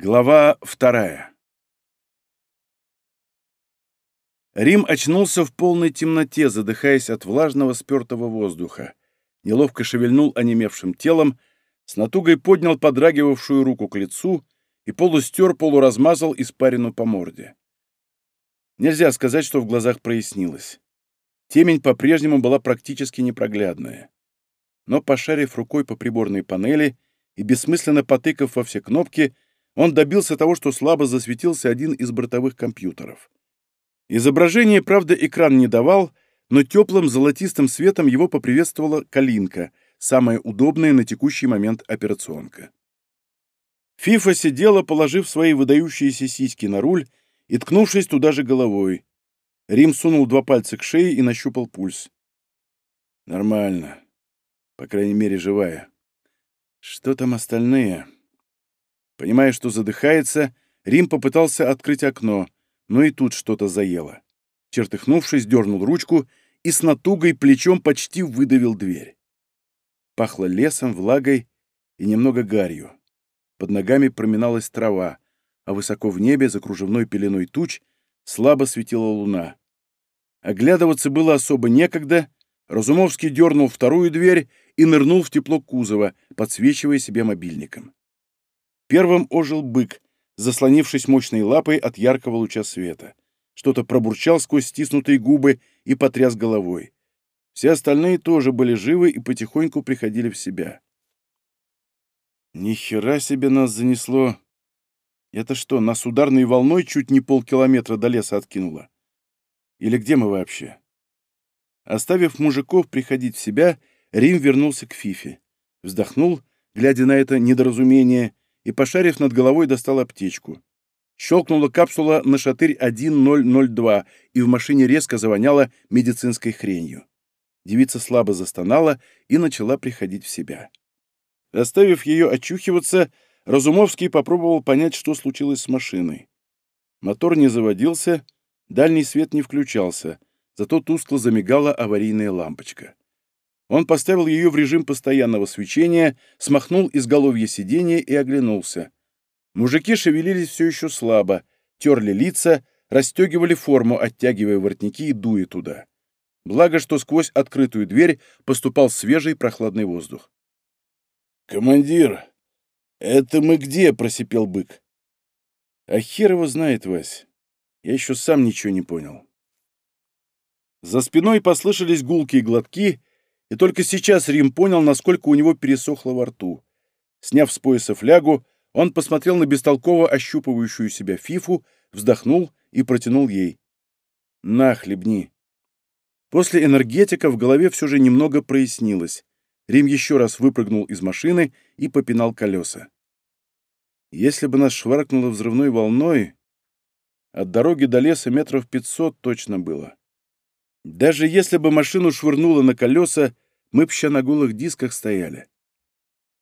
Глава вторая. Рим очнулся в полной темноте, задыхаясь от влажного спертого воздуха. Неловко шевельнул онемевшим телом, с натугой поднял подрагивавшую руку к лицу и полустер, полуразмазал испарину по морде. Нельзя сказать, что в глазах прояснилось. Темень по-прежнему была практически непроглядная. Но, пошарив рукой по приборной панели и бессмысленно потыкав во все кнопки, он добился того, что слабо засветился один из бортовых компьютеров. Изображение, правда, экран не давал, но теплым золотистым светом его поприветствовала калинка, самая удобная на текущий момент операционка. Фифа сидела, положив свои выдающиеся сиськи на руль и ткнувшись туда же головой. Рим сунул два пальца к шее и нащупал пульс. Нормально. По крайней мере, живая. Что там остальные? Понимая, что задыхается, Рим попытался открыть окно, но и тут что-то заело. Чертыхнувшись, дернул ручку и с натугой плечом почти выдавил дверь. Пахло лесом, влагой и немного гарью. Под ногами проминалась трава, а высоко в небе, за кружевной пеленой туч, слабо светила луна. Оглядываться было особо некогда. Разумовский дернул вторую дверь и нырнул в тепло кузова, подсвечивая себе мобильником. Первым ожил бык, заслонившись мощной лапой от яркого луча света. Что-то пробурчал сквозь стиснутые губы и потряс головой. Все остальные тоже были живы и потихоньку приходили в себя. Ни хера себе нас занесло. Это что, нас ударной волной чуть не полкилометра до леса откинуло? Или где мы вообще? Оставив мужиков приходить в себя, Рим вернулся к Фифе. Вздохнул, глядя на это недоразумение, и, пошарив над головой, достал аптечку. Щелкнула капсула на шатырь 1002, и в машине резко завоняло медицинской хренью. Девица слабо застонала и начала приходить в себя. Оставив ее очухиваться, Разумовский попробовал понять, что случилось с машиной. Мотор не заводился, дальний свет не включался, зато тускло замигала аварийная лампочка. Он поставил ее в режим постоянного свечения, смахнул изголовье сиденья и оглянулся. Мужики шевелились все еще слабо, терли лица, расстегивали форму, оттягивая воротники и дуя туда. Благо, что сквозь открытую дверь поступал свежий прохладный воздух. «Командир, это мы где?» — просипел бык. «А хер его знает, Вась. Я еще сам ничего не понял». За спиной послышались гулкие глотки, и только сейчас Рим понял, насколько у него пересохло во рту. Сняв с пояса флягу, он посмотрел на бестолково ощупывающую себя фифу, вздохнул и протянул ей. «На, хлебни». После энергетика в голове все же немного прояснилось. Рим еще раз выпрыгнул из машины и попинал колеса. Если бы нас шваркнуло взрывной волной, от дороги до леса метров пятьсот точно было. Даже если бы машину швырнуло на колеса, мы б ща на голых дисках стояли.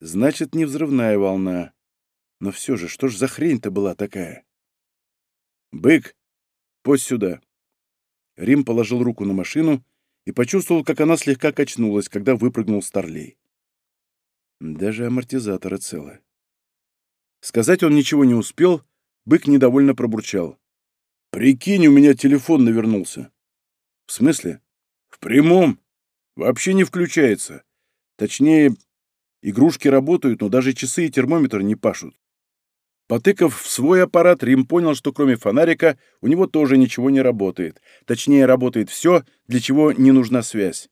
Значит, не взрывная волна. Но все же, что ж за хрень-то была такая? «Бык, пусть сюда». Рим положил руку на машину и почувствовал, как она слегка качнулась, когда выпрыгнул Старлей. Даже амортизаторы целы. Сказать он ничего не успел, бык недовольно пробурчал. «Прикинь, у меня телефон навернулся». В смысле? В прямом. Вообще не включается. Точнее, игрушки работают, но даже часы и термометр не пашут. Потыкав в свой аппарат, Рим понял, что кроме фонарика у него тоже ничего не работает. Точнее, работает все, для чего не нужна связь.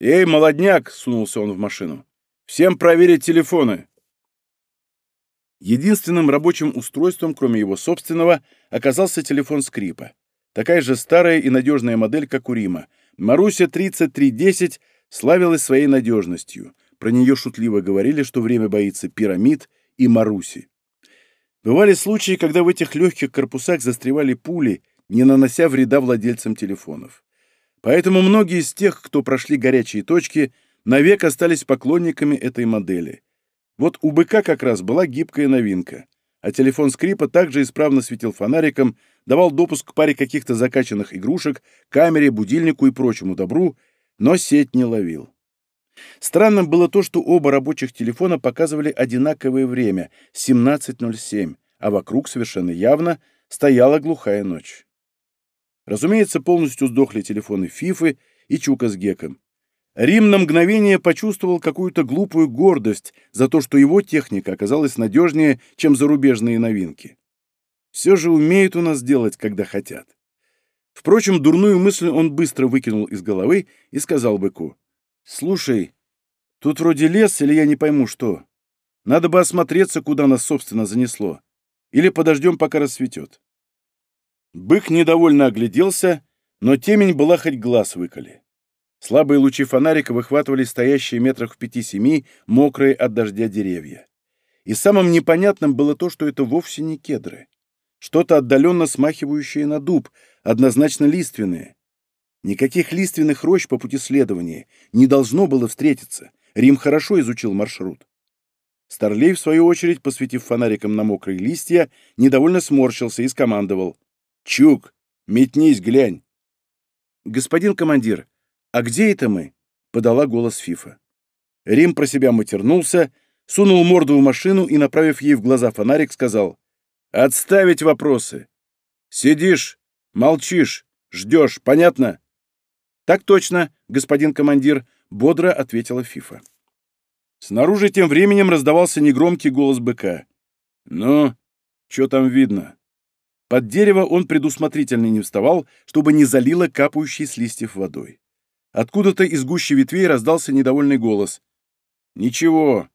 «Эй, молодняк!» — сунулся он в машину. «Всем проверить телефоны!» Единственным рабочим устройством, кроме его собственного, оказался телефон скрипа. Такая же старая и надежная модель, как у Рима. Маруся 3310 славилась своей надежностью. Про нее шутливо говорили, что время боится пирамид и Маруси. Бывали случаи, когда в этих легких корпусах застревали пули, не нанося вреда владельцам телефонов. Поэтому многие из тех, кто прошли горячие точки, навек остались поклонниками этой модели. Вот у быка как раз была гибкая новинка а телефон скрипа также исправно светил фонариком, давал допуск к паре каких-то закачанных игрушек, камере, будильнику и прочему добру, но сеть не ловил. Странным было то, что оба рабочих телефона показывали одинаковое время — 17.07, а вокруг совершенно явно стояла глухая ночь. Разумеется, полностью сдохли телефоны Фифы и Чука с Геком. Рим на мгновение почувствовал какую-то глупую гордость за то, что его техника оказалась надежнее, чем зарубежные новинки. Все же умеют у нас делать, когда хотят. Впрочем, дурную мысль он быстро выкинул из головы и сказал быку. «Слушай, тут вроде лес, или я не пойму что. Надо бы осмотреться, куда нас, собственно, занесло. Или подождем, пока рассветет». Бык недовольно огляделся, но темень была хоть глаз выколи. Слабые лучи фонарика выхватывали стоящие метрах в пяти-семи мокрые от дождя деревья. И самым непонятным было то, что это вовсе не кедры. Что-то отдаленно смахивающее на дуб, однозначно лиственное. Никаких лиственных рощ по пути следования не должно было встретиться. Рим хорошо изучил маршрут. Старлей, в свою очередь, посветив фонариком на мокрые листья, недовольно сморщился и скомандовал. «Чук, метнись, глянь!» «Господин командир, а где это мы?» — подала голос Фифа. Рим про себя матернулся, сунул морду в машину и, направив ей в глаза фонарик, сказал. «Отставить вопросы! Сидишь, молчишь, ждешь, понятно?» «Так точно, господин командир», — бодро ответила Фифа. Снаружи тем временем раздавался негромкий голос быка. «Ну, что там видно?» Под дерево он предусмотрительно не вставал, чтобы не залило капающей с листьев водой. Откуда-то из гущи ветвей раздался недовольный голос. «Ничего».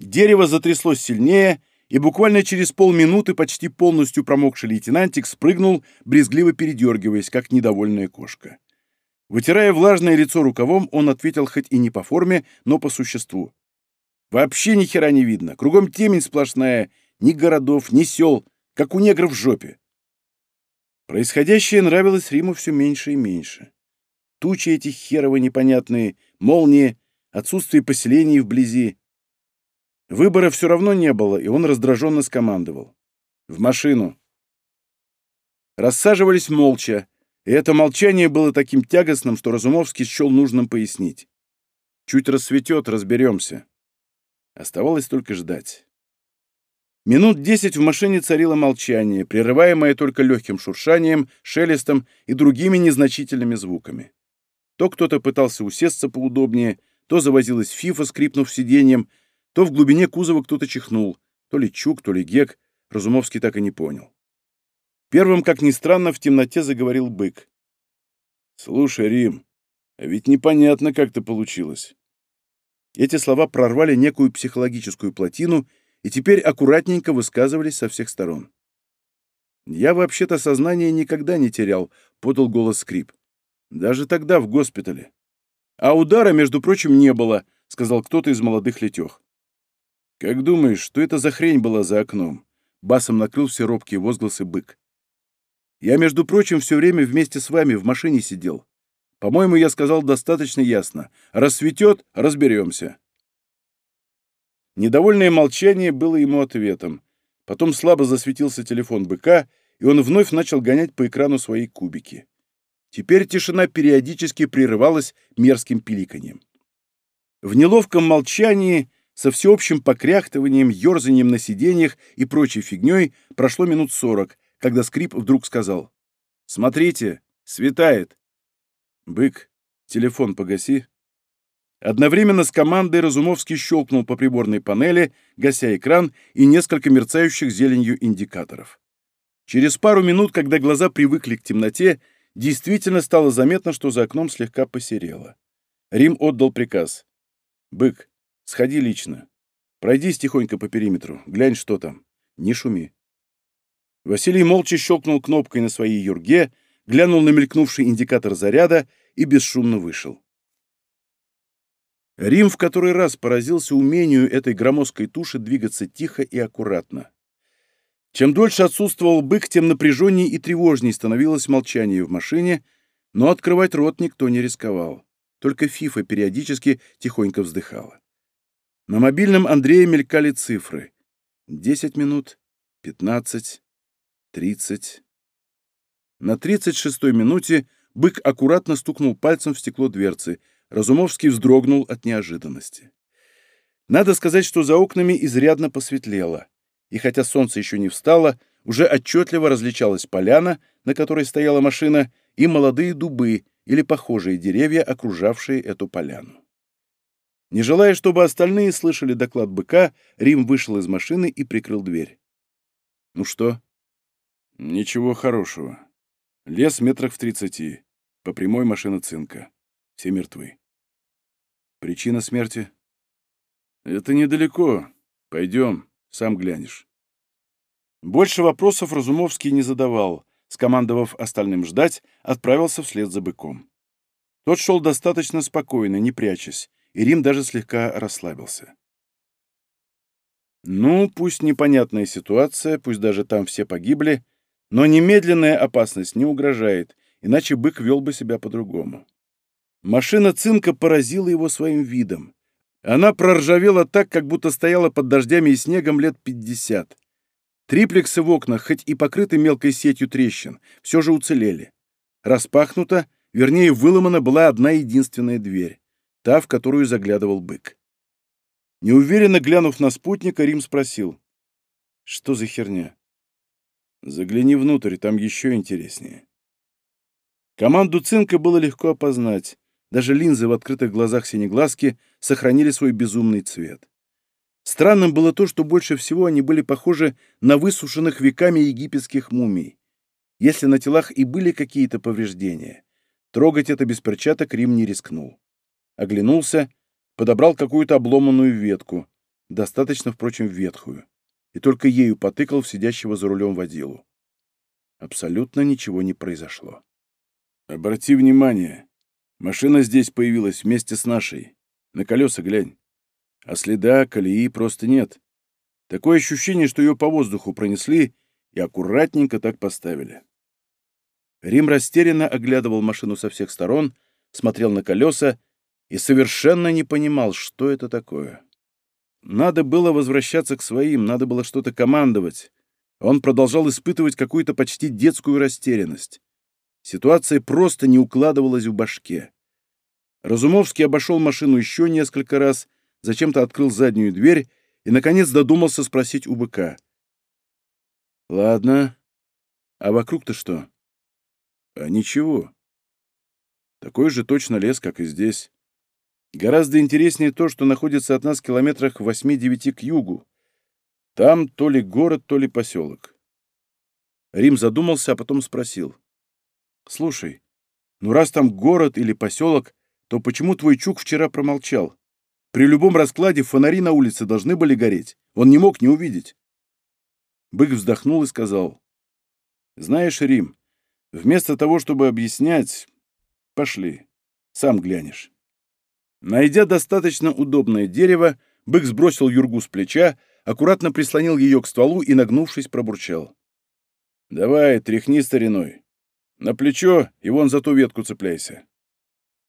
Дерево затряслось сильнее, и буквально через полминуты почти полностью промокший лейтенантик спрыгнул, брезгливо передергиваясь, как недовольная кошка. Вытирая влажное лицо рукавом, он ответил хоть и не по форме, но по существу. «Вообще ни хера не видно. Кругом темень сплошная. Ни городов, ни сел. Как у негров в жопе». Происходящее нравилось Риму все меньше и меньше. Тучи эти херово непонятные, молнии, отсутствие поселений вблизи. Выбора все равно не было, и он раздраженно скомандовал. «В машину!» Рассаживались молча, и это молчание было таким тягостным, что Разумовский счел нужным пояснить. Чуть рассветет, разберемся. Оставалось только ждать. Минут десять в машине царило молчание, прерываемое только легким шуршанием, шелестом и другими незначительными звуками. То кто-то пытался усесться поудобнее, то завозилась фифа, скрипнув сиденьем, то в глубине кузова кто-то чихнул, то ли чук, то ли гек, Разумовский так и не понял. Первым, как ни странно, в темноте заговорил бык. «Слушай, Рим, а ведь непонятно, как это получилось». Эти слова прорвали некую психологическую плотину и теперь аккуратненько высказывались со всех сторон. «Я вообще-то сознание никогда не терял», — подал голос скрип. «Даже тогда, в госпитале». «А удара, между прочим, не было», — сказал кто-то из молодых летех. «Как думаешь, что это за хрень была за окном?» Басом накрыл все робкие возгласы бык. Я, между прочим, все время вместе с вами в машине сидел. По-моему, я сказал достаточно ясно. Рассветет — разберемся». Недовольное молчание было ему ответом. Потом слабо засветился телефон быка, и он вновь начал гонять по экрану свои кубики. Теперь тишина периодически прерывалась мерзким пиликаньем. В неловком молчании, со всеобщим покряхтыванием, ерзанием на сиденьях и прочей фигней прошло минут сорок, когда скрип вдруг сказал. «Смотрите, светает!» «Бык, телефон погаси». Одновременно с командой Разумовский щелкнул по приборной панели, гася экран и несколько мерцающих зеленью индикаторов. Через пару минут, когда глаза привыкли к темноте, действительно стало заметно, что за окном слегка посерело. Рим отдал приказ. «Бык, сходи лично. Пройдись тихонько по периметру, глянь, что там. Не шуми». Василий молча щелкнул кнопкой на своей юрге, глянул на мелькнувший индикатор заряда и бесшумно вышел. Рим в который раз поразился умению этой громоздкой туши двигаться тихо и аккуратно. Чем дольше отсутствовал бык, тем напряженнее и тревожнее становилось молчание в машине, но открывать рот никто не рисковал. Только Фифа периодически тихонько вздыхала. На мобильном Андрея мелькали цифры. Десять минут, пятнадцать. Тридцать. На тридцать шестой минуте бык аккуратно стукнул пальцем в стекло дверцы, Разумовский вздрогнул от неожиданности. Надо сказать, что за окнами изрядно посветлело, и хотя солнце еще не встало, уже отчетливо различалась поляна, на которой стояла машина, и молодые дубы или похожие деревья, окружавшие эту поляну. Не желая, чтобы остальные слышали доклад быка, Рим вышел из машины и прикрыл дверь. «Ну что?» «Ничего хорошего. Лес метрах в тридцати. По прямой машина цинка. Все мертвы. Причина смерти? Это недалеко. Пойдем, сам глянешь. Больше вопросов Разумовский не задавал, скомандовав остальным ждать, отправился вслед за быком. Тот шел достаточно спокойно, не прячась, и Рим даже слегка расслабился. Ну, пусть непонятная ситуация, пусть даже там все погибли, но немедленная опасность не угрожает, иначе бык вел бы себя по-другому. Машина цинка поразила его своим видом. Она проржавела так, как будто стояла под дождями и снегом лет пятьдесят. Триплексы в окнах, хоть и покрыты мелкой сетью трещин, все же уцелели. Распахнута, вернее, выломана была одна единственная дверь, та, в которую заглядывал бык. Неуверенно глянув на спутника, Рим спросил. «Что за херня?» «Загляни внутрь, там еще интереснее». Команду цинка было легко опознать. Даже линзы в открытых глазах синеглазки сохранили свой безумный цвет. Странным было то, что больше всего они были похожи на высушенных веками египетских мумий. Если на телах и были какие-то повреждения, трогать это без перчаток Рим не рискнул. Оглянулся, подобрал какую-то обломанную ветку, достаточно, впрочем, ветхую, и только ею потыкал в сидящего за рулем водилу. Абсолютно ничего не произошло. «Обрати внимание, Машина здесь появилась вместе с нашей. На колеса глянь. А следа, колеи просто нет. Такое ощущение, что ее по воздуху пронесли и аккуратненько так поставили. Рим растерянно оглядывал машину со всех сторон, смотрел на колеса и совершенно не понимал, что это такое. Надо было возвращаться к своим, надо было что-то командовать. Он продолжал испытывать какую-то почти детскую растерянность. Ситуация просто не укладывалась в башке. Разумовский обошел машину еще несколько раз, зачем-то открыл заднюю дверь и, наконец, додумался спросить у быка. «Ладно. А вокруг-то что?» «А ничего. Такой же точно лес, как и здесь. Гораздо интереснее то, что находится от нас в километрах 8-9 к югу. Там то ли город, то ли поселок». Рим задумался, а потом спросил. «Слушай, ну раз там город или поселок, то почему твой Чук вчера промолчал? При любом раскладе фонари на улице должны были гореть. Он не мог не увидеть. Бык вздохнул и сказал. Знаешь, Рим, вместо того, чтобы объяснять, пошли, сам глянешь. Найдя достаточно удобное дерево, бык сбросил юргу с плеча, аккуратно прислонил ее к стволу и, нагнувшись, пробурчал. «Давай, тряхни стариной. На плечо и вон за ту ветку цепляйся.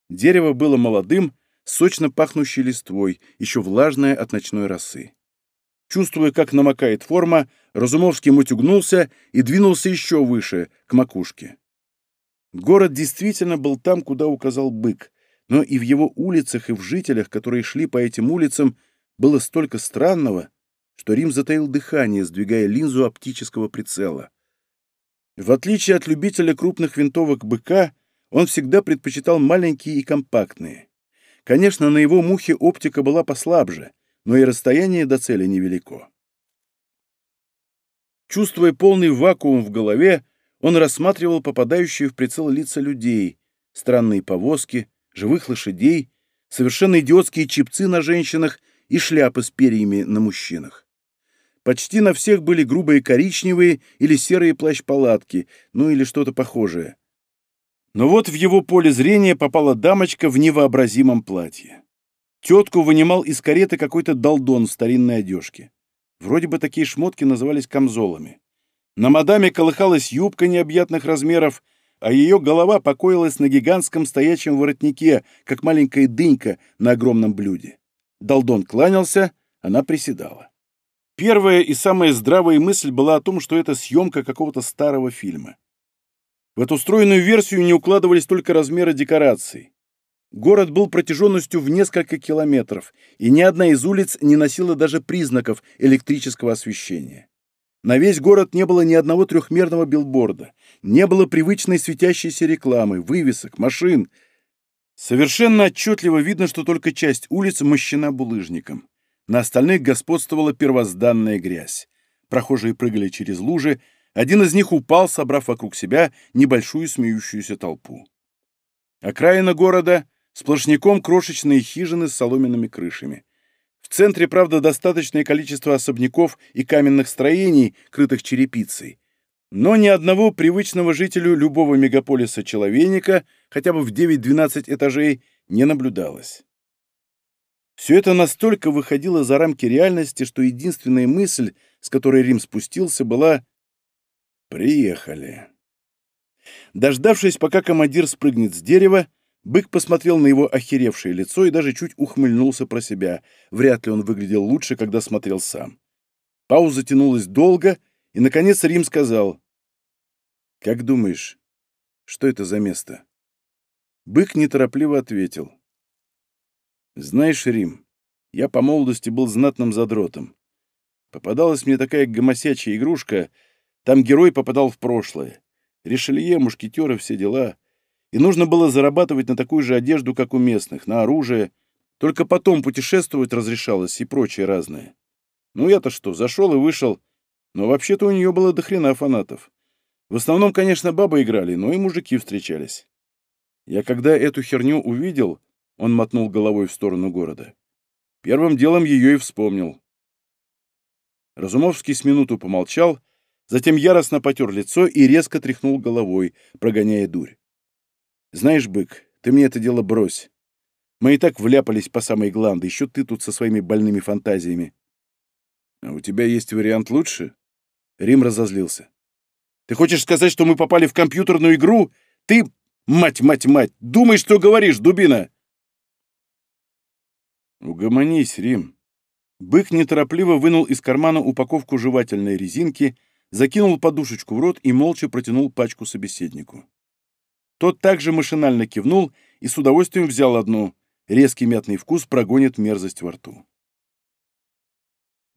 Дерево было молодым, сочно пахнущей листвой, еще влажное от ночной росы. Чувствуя, как намокает форма, Разумовский мутюгнулся и двинулся еще выше, к макушке. Город действительно был там, куда указал бык, но и в его улицах, и в жителях, которые шли по этим улицам, было столько странного, что Рим затаил дыхание, сдвигая линзу оптического прицела. В отличие от любителя крупных винтовок быка, он всегда предпочитал маленькие и компактные. Конечно, на его мухе оптика была послабже, но и расстояние до цели невелико. Чувствуя полный вакуум в голове, он рассматривал попадающие в прицел лица людей, странные повозки, живых лошадей, совершенно идиотские чипцы на женщинах и шляпы с перьями на мужчинах. Почти на всех были грубые коричневые или серые плащ-палатки, ну или что-то похожее. Но вот в его поле зрения попала дамочка в невообразимом платье. Тетку вынимал из кареты какой-то долдон в старинной одежке. Вроде бы такие шмотки назывались камзолами. На мадаме колыхалась юбка необъятных размеров, а ее голова покоилась на гигантском стоячем воротнике, как маленькая дынька на огромном блюде. Долдон кланялся, она приседала. Первая и самая здравая мысль была о том, что это съемка какого-то старого фильма. В эту стройную версию не укладывались только размеры декораций. Город был протяженностью в несколько километров, и ни одна из улиц не носила даже признаков электрического освещения. На весь город не было ни одного трехмерного билборда, не было привычной светящейся рекламы, вывесок, машин. Совершенно отчетливо видно, что только часть улиц мощена булыжником. На остальных господствовала первозданная грязь. Прохожие прыгали через лужи, один из них упал, собрав вокруг себя небольшую смеющуюся толпу. Окраина города — сплошняком крошечные хижины с соломенными крышами. В центре, правда, достаточное количество особняков и каменных строений, крытых черепицей. Но ни одного привычного жителю любого мегаполиса человейника, хотя бы в 9-12 этажей, не наблюдалось. Все это настолько выходило за рамки реальности, что единственная мысль, с которой Рим спустился, была «Приехали». Дождавшись, пока командир спрыгнет с дерева, бык посмотрел на его охеревшее лицо и даже чуть ухмыльнулся про себя. Вряд ли он выглядел лучше, когда смотрел сам. Пауза тянулась долго, и, наконец, Рим сказал, «Как думаешь, что это за место?» Бык неторопливо ответил, «Знаешь, Рим, я по молодости был знатным задротом. Попадалась мне такая гомосячая игрушка, там герой попадал в прошлое. Ришелье, мушкетеры, все дела. И нужно было зарабатывать на такую же одежду, как у местных, на оружие. Только потом путешествовать разрешалось и прочее разное. Ну я-то что, зашел и вышел. Но вообще-то у нее было дохрена фанатов. В основном, конечно, бабы играли, но и мужики встречались. Я когда эту херню увидел, он мотнул головой в сторону города. Первым делом ее и вспомнил. Разумовский с минуту помолчал, затем яростно потер лицо и резко тряхнул головой, прогоняя дурь. «Знаешь, бык, ты мне это дело брось. Мы и так вляпались по самой гланды, еще ты тут со своими больными фантазиями». «А у тебя есть вариант лучше?» Рим разозлился. «Ты хочешь сказать, что мы попали в компьютерную игру? Ты, мать, мать, мать, думай, что говоришь, дубина!» «Угомонись, Рим». Бык неторопливо вынул из кармана упаковку жевательной резинки закинул подушечку в рот и молча протянул пачку собеседнику. Тот также машинально кивнул и с удовольствием взял одну. Резкий мятный вкус прогонит мерзость во рту.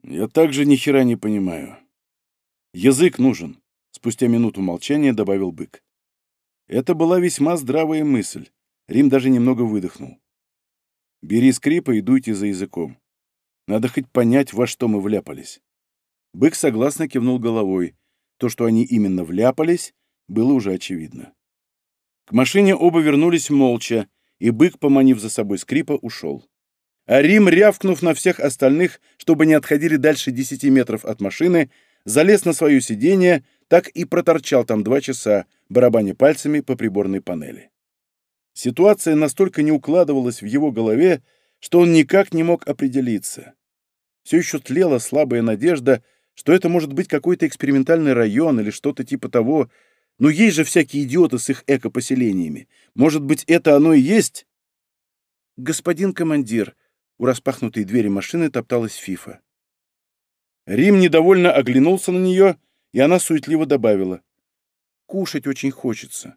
«Я также ни хера не понимаю. Язык нужен», — спустя минуту молчания добавил бык. Это была весьма здравая мысль. Рим даже немного выдохнул. «Бери скрипа и дуйте за языком. Надо хоть понять, во что мы вляпались». Бык согласно кивнул головой. То, что они именно вляпались, было уже очевидно. К машине оба вернулись молча, и бык, поманив за собой скрипа, ушел. А Рим, рявкнув на всех остальных, чтобы не отходили дальше десяти метров от машины, залез на свое сиденье, так и проторчал там два часа, барабаня пальцами по приборной панели. Ситуация настолько не укладывалась в его голове, что он никак не мог определиться. Все еще тлела слабая надежда, что это может быть какой-то экспериментальный район или что-то типа того. Но есть же всякие идиоты с их эко-поселениями. Может быть, это оно и есть? Господин командир, у распахнутой двери машины топталась Фифа. Рим недовольно оглянулся на нее, и она суетливо добавила. «Кушать очень хочется».